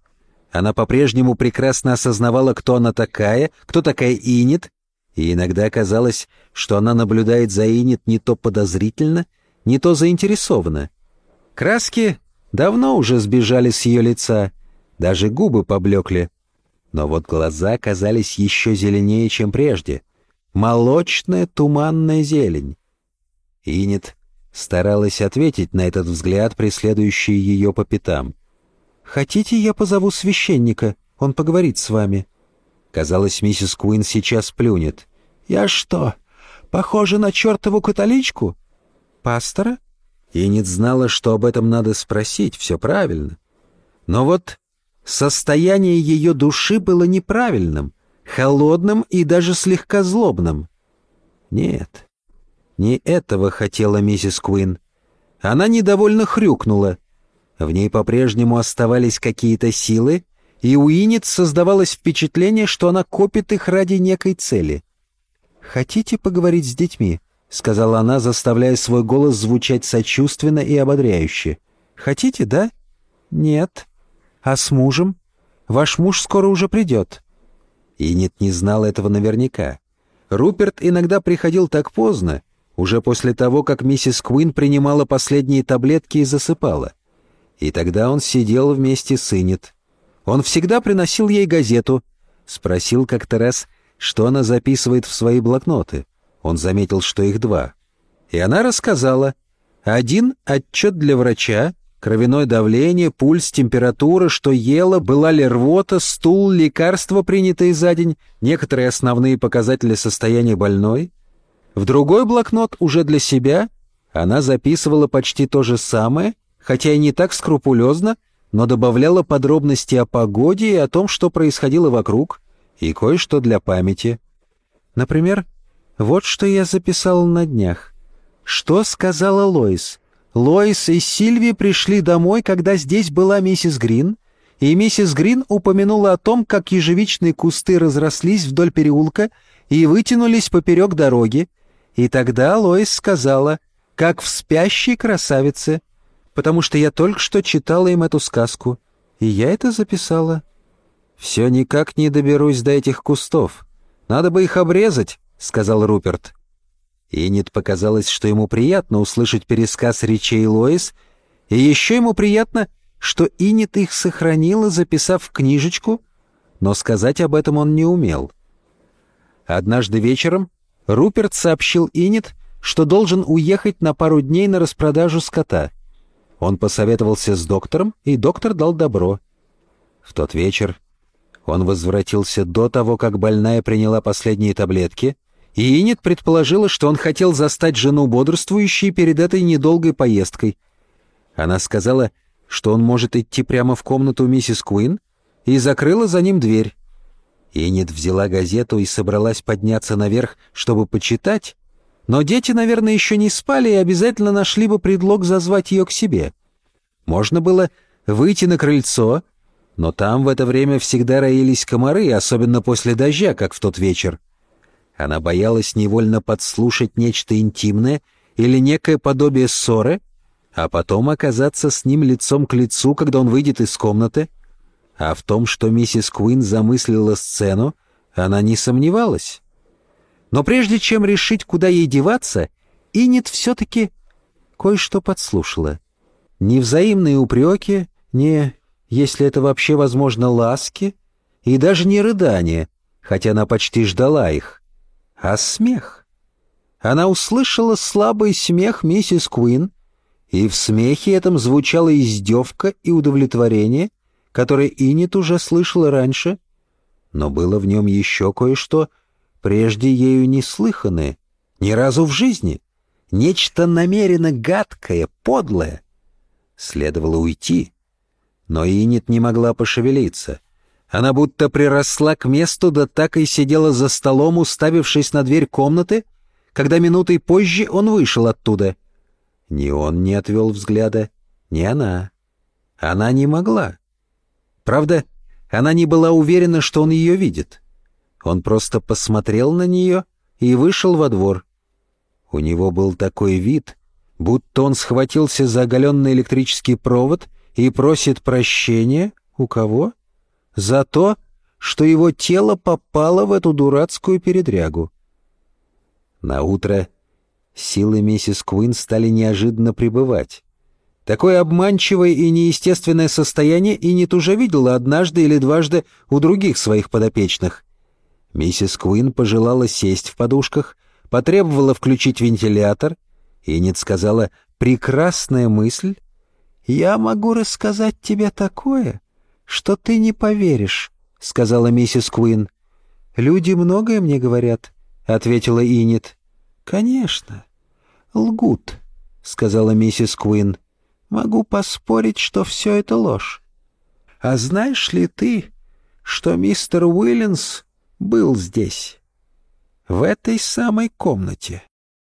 Она по-прежнему прекрасно осознавала, кто она такая, кто такая Инет, и иногда казалось, что она наблюдает за Инет не то подозрительно, не то заинтересованно. Краски давно уже сбежали с ее лица, даже губы поблекли. Но вот глаза казались еще зеленее, чем прежде. Молочная туманная зелень. Инет Старалась ответить на этот взгляд, преследующий ее по пятам. «Хотите, я позову священника? Он поговорит с вами». Казалось, миссис Куин сейчас плюнет. «Я что, похожа на чертову католичку?» «Пастора?» Иннет знала, что об этом надо спросить, все правильно. Но вот Состояние ее души было неправильным, холодным и даже слегка злобным. Нет, не этого хотела миссис Куин. Она недовольно хрюкнула. В ней по-прежнему оставались какие-то силы, и у Инет создавалось впечатление, что она копит их ради некой цели. «Хотите поговорить с детьми?» — сказала она, заставляя свой голос звучать сочувственно и ободряюще. «Хотите, да?» «Нет». «А с мужем? Ваш муж скоро уже придет». Инет не знал этого наверняка. Руперт иногда приходил так поздно, уже после того, как миссис Куин принимала последние таблетки и засыпала. И тогда он сидел вместе с Инет. Он всегда приносил ей газету, спросил как-то раз, что она записывает в свои блокноты. Он заметил, что их два. И она рассказала. Один — отчет для врача, кровяное давление, пульс, температура, что ела, была ли рвота, стул, лекарства, принятые за день, некоторые основные показатели состояния больной. В другой блокнот, уже для себя, она записывала почти то же самое, хотя и не так скрупулезно, но добавляла подробности о погоде и о том, что происходило вокруг, и кое-что для памяти. Например, вот что я записал на днях. Что сказала Лоис? Лоис и Сильви пришли домой, когда здесь была миссис Грин, и миссис Грин упомянула о том, как ежевичные кусты разрослись вдоль переулка и вытянулись поперек дороги, и тогда Лоис сказала, как в спящей красавице, потому что я только что читала им эту сказку, и я это записала. «Все никак не доберусь до этих кустов. Надо бы их обрезать», — сказал Руперт. Иннет показалось, что ему приятно услышать пересказ речей Лоис, и еще ему приятно, что Иннет их сохранила, записав в книжечку, но сказать об этом он не умел. Однажды вечером Руперт сообщил Иннет, что должен уехать на пару дней на распродажу скота. Он посоветовался с доктором, и доктор дал добро. В тот вечер он возвратился до того, как больная приняла последние таблетки, и Инет предположила, что он хотел застать жену бодрствующей перед этой недолгой поездкой. Она сказала, что он может идти прямо в комнату миссис Куин, и закрыла за ним дверь. Инет взяла газету и собралась подняться наверх, чтобы почитать, но дети, наверное, еще не спали и обязательно нашли бы предлог зазвать ее к себе. Можно было выйти на крыльцо — но там в это время всегда роились комары, особенно после дождя, как в тот вечер. Она боялась невольно подслушать нечто интимное или некое подобие ссоры, а потом оказаться с ним лицом к лицу, когда он выйдет из комнаты. А в том, что миссис Куин замыслила сцену, она не сомневалась. Но прежде чем решить, куда ей деваться, Иннет все-таки кое-что подслушала. Ни взаимные упреки, ни если это вообще возможно, ласки, и даже не рыдания, хотя она почти ждала их, а смех. Она услышала слабый смех миссис Куин, и в смехе этом звучала издевка и удовлетворение, которое Иннет уже слышала раньше, но было в нем еще кое-что, прежде ею не слыханное, ни разу в жизни, нечто намеренно гадкое, подлое. Следовало уйти, но Инет не могла пошевелиться. Она будто приросла к месту, да так и сидела за столом, уставившись на дверь комнаты, когда минутой позже он вышел оттуда. Ни он не отвел взгляда, ни она. Она не могла. Правда, она не была уверена, что он ее видит. Он просто посмотрел на нее и вышел во двор. У него был такой вид, будто он схватился за оголенный электрический провод и просит прощения у кого? За то, что его тело попало в эту дурацкую передрягу. На утро силы миссис Куин стали неожиданно пребывать. Такое обманчивое и неестественное состояние Иннет уже видела однажды или дважды у других своих подопечных. Миссис Куин пожелала сесть в подушках, потребовала включить вентилятор. Иннет сказала «прекрасная мысль», «Я могу рассказать тебе такое, что ты не поверишь», — сказала миссис Куин. «Люди многое мне говорят», — ответила Инет. «Конечно. Лгут», — сказала миссис Куин. «Могу поспорить, что все это ложь». А знаешь ли ты, что мистер Уиллинс был здесь, в этой самой комнате?»